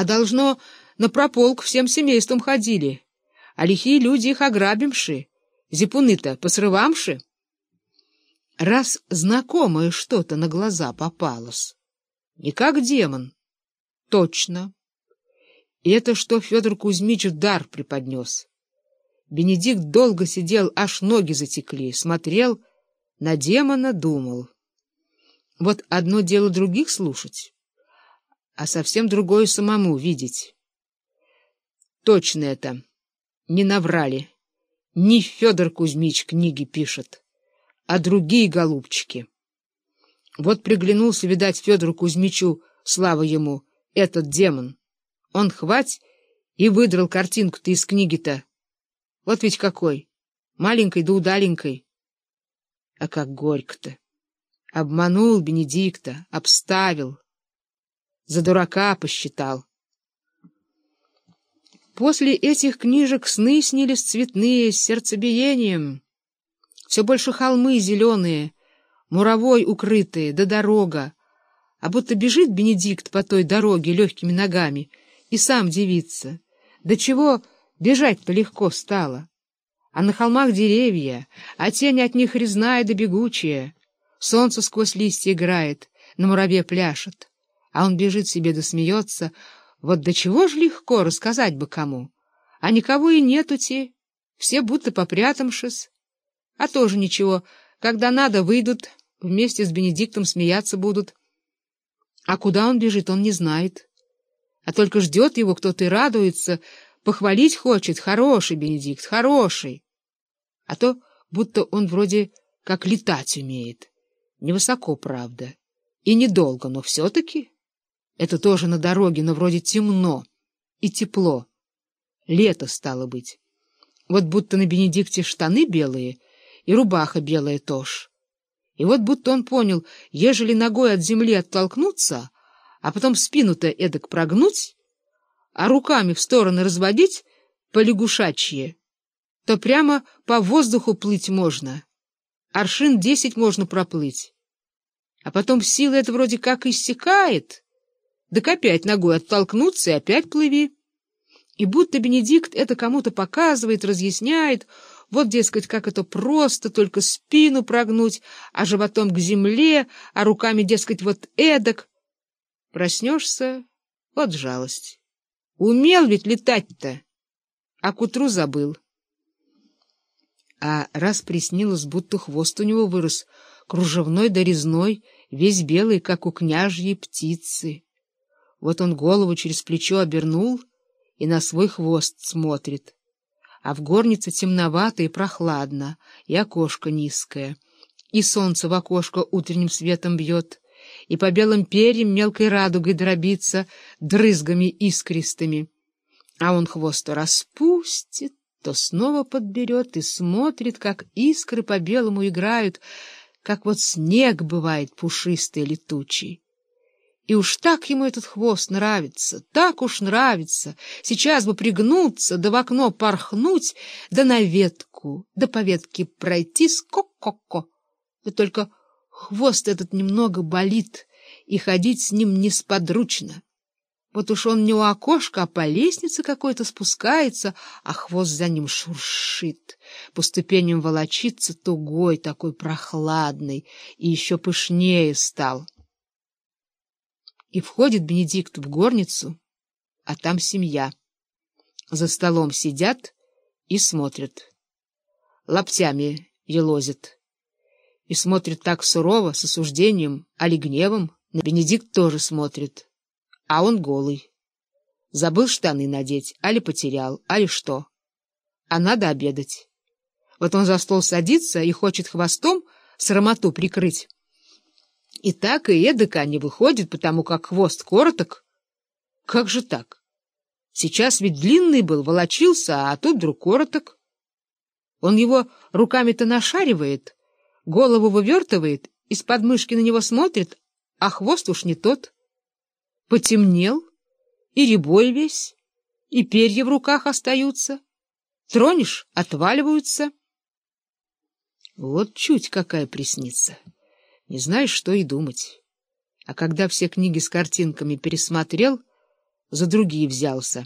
А должно, на прополк всем семейством ходили, а лихие люди их ограбимши, зипуны-то посрывамши. Раз знакомое что-то на глаза попалось, не как демон, точно. И это что Федор Кузьмич дар преподнес. Бенедикт долго сидел, аж ноги затекли, смотрел, на демона думал. Вот одно дело других слушать, а совсем другое самому видеть. Точно это, не наврали. Не Федор Кузьмич книги пишет, а другие голубчики. Вот приглянулся, видать, Федору Кузьмичу, слава ему, этот демон. Он хвать и выдрал картинку-то из книги-то. Вот ведь какой! Маленькой да удаленькой. А как горько-то! Обманул Бенедикта, обставил. За дурака посчитал. После этих книжек сны снились цветные, с сердцебиением. Все больше холмы зеленые, муровой укрытые, да дорога. А будто бежит Бенедикт по той дороге легкими ногами и сам дивится. До чего бежать-то легко стало. А на холмах деревья, а тень от них резная да бегучая. Солнце сквозь листья играет, на мураве пляшет. А он бежит себе да смеется. Вот до чего ж легко рассказать бы кому. А никого и нету те, все будто попрятамшись. А тоже ничего, когда надо, выйдут, вместе с Бенедиктом смеяться будут. А куда он бежит, он не знает. А только ждет его кто-то и радуется, похвалить хочет. Хороший Бенедикт, хороший. А то будто он вроде как летать умеет. Невысоко, правда. И недолго, но все-таки. Это тоже на дороге, но вроде темно и тепло. Лето стало быть. Вот будто на Бенедикте штаны белые и рубаха белая тоже. И вот будто он понял, ежели ногой от земли оттолкнуться, а потом спину-то эдак прогнуть, а руками в стороны разводить по лягушачье, то прямо по воздуху плыть можно. Аршин десять можно проплыть. А потом сила эта вроде как иссякает, так опять ногой оттолкнуться и опять плыви. И будто Бенедикт это кому-то показывает, разъясняет, вот, дескать, как это просто, только спину прогнуть, а животом к земле, а руками, дескать, вот эдак. Проснешься — вот жалость. Умел ведь летать-то, а к утру забыл. А раз приснилось, будто хвост у него вырос, кружевной да резной, весь белый, как у княжьей птицы. Вот он голову через плечо обернул и на свой хвост смотрит а в горнице темновато и прохладно, и окошко низкое, и солнце в окошко утренним светом бьет, и по белым перьям мелкой радугой дробится дрызгами искристыми. А он хвост то распустит, то снова подберет и смотрит, как искры по белому играют, как вот снег бывает пушистый летучий. И уж так ему этот хвост нравится, так уж нравится. Сейчас бы пригнуться, да в окно порхнуть, да на ветку, да по ветке пройти с ко-ко-ко. Да только хвост этот немного болит, и ходить с ним несподручно. Вот уж он не у окошка, а по лестнице какой-то спускается, а хвост за ним шуршит. По ступеням волочится тугой, такой прохладный, и еще пышнее стал. И входит Бенедикт в горницу, а там семья. За столом сидят и смотрят. Лаптями елозят. И смотрят так сурово, с осуждением, али гневом. На Бенедикт тоже смотрит. А он голый. Забыл штаны надеть, али потерял, али что. А надо обедать. Вот он за стол садится и хочет хвостом срамоту прикрыть. И так и эдак не выходит, потому как хвост короток. Как же так? Сейчас ведь длинный был, волочился, а тут вдруг короток. Он его руками-то нашаривает, голову вывертывает, из подмышки на него смотрит, а хвост уж не тот. Потемнел, и ребой весь, и перья в руках остаются. Тронешь — отваливаются. Вот чуть какая приснится. Не знаешь, что и думать. А когда все книги с картинками пересмотрел, за другие взялся.